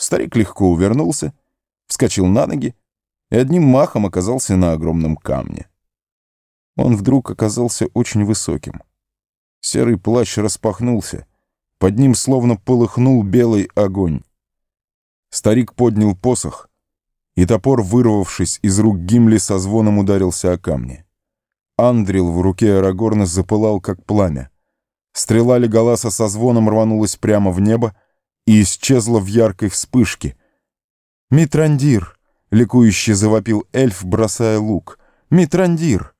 Старик легко увернулся, вскочил на ноги и одним махом оказался на огромном камне. Он вдруг оказался очень высоким. Серый плащ распахнулся, под ним словно полыхнул белый огонь. Старик поднял посох, и топор, вырвавшись из рук Гимли, со звоном ударился о камни. Андрил в руке Арагорна запылал, как пламя. Стрела Леголаса со звоном рванулась прямо в небо и исчезла в яркой вспышке. «Митрандир!» — ликующе завопил эльф, бросая лук. «Митрандир!»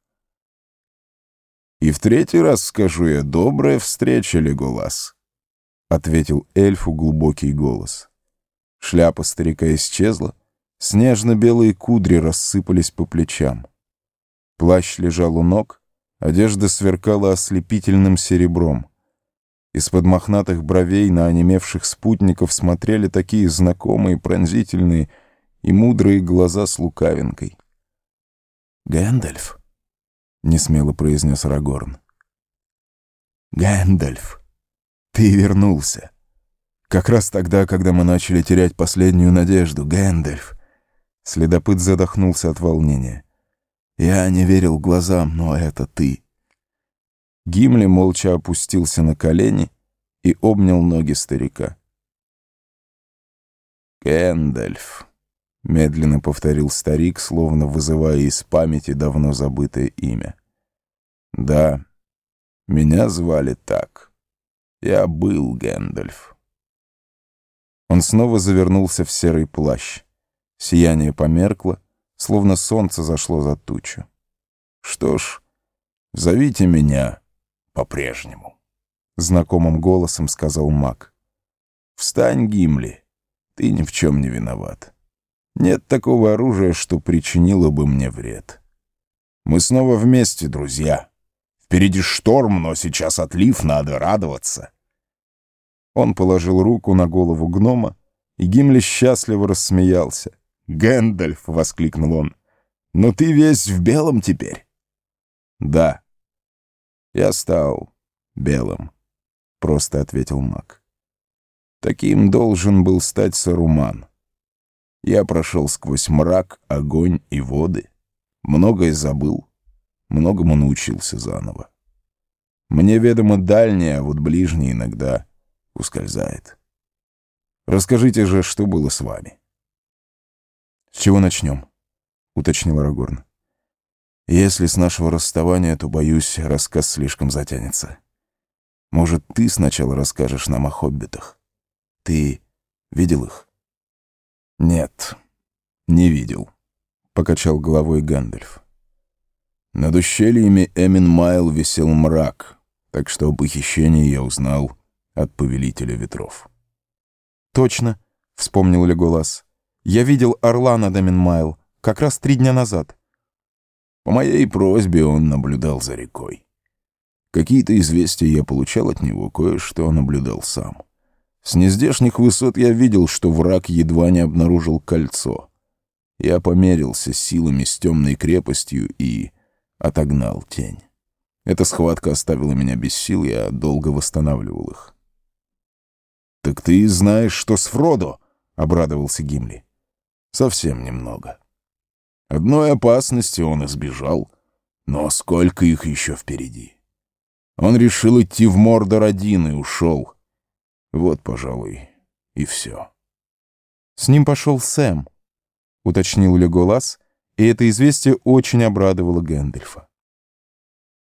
«И в третий раз скажу я, добрая встреча, Леголас», — ответил эльфу глубокий голос. Шляпа старика исчезла, снежно-белые кудри рассыпались по плечам. Плащ лежал у ног, одежда сверкала ослепительным серебром. Из-под мохнатых бровей на онемевших спутников смотрели такие знакомые, пронзительные и мудрые глаза с лукавинкой. «Гэндальф», — несмело произнес Арагорн. «Гэндальф, ты вернулся. Как раз тогда, когда мы начали терять последнюю надежду, Гэндальф». Следопыт задохнулся от волнения. Я не верил глазам, но это ты. Гимли молча опустился на колени и обнял ноги старика. «Гэндальф», — медленно повторил старик, словно вызывая из памяти давно забытое имя. «Да, меня звали так. Я был Гэндальф». Он снова завернулся в серый плащ. Сияние померкло, словно солнце зашло за тучу. «Что ж, зовите меня по-прежнему», — знакомым голосом сказал маг. «Встань, Гимли, ты ни в чем не виноват. Нет такого оружия, что причинило бы мне вред. Мы снова вместе, друзья. Впереди шторм, но сейчас отлив, надо радоваться». Он положил руку на голову гнома, и Гимли счастливо рассмеялся. «Гэндальф!» — воскликнул он. «Но ты весь в белом теперь?» «Да, я стал белым», — просто ответил маг. «Таким должен был стать Саруман. Я прошел сквозь мрак, огонь и воды, многое забыл, многому научился заново. Мне ведомо дальнее, а вот ближнее иногда ускользает. Расскажите же, что было с вами?» «С чего начнем?» — уточнил Арагорн. «Если с нашего расставания, то, боюсь, рассказ слишком затянется. Может, ты сначала расскажешь нам о хоббитах? Ты видел их?» «Нет, не видел», — покачал головой Гэндальф. Над ущельями Эмин Майл висел мрак, так что о похищении я узнал от Повелителя Ветров. «Точно», — вспомнил Леголас. Я видел орла над Эминмайл как раз три дня назад. По моей просьбе он наблюдал за рекой. Какие-то известия я получал от него, кое-что наблюдал сам. С нездешних высот я видел, что враг едва не обнаружил кольцо. Я померился силами с темной крепостью и отогнал тень. Эта схватка оставила меня без сил, я долго восстанавливал их. «Так ты знаешь, что с Фродо?» — обрадовался Гимли. Совсем немного. Одной опасности он избежал, но сколько их еще впереди. Он решил идти в Мордор один и ушел. Вот, пожалуй, и все. «С ним пошел Сэм», — уточнил Леголас, и это известие очень обрадовало Гэндальфа.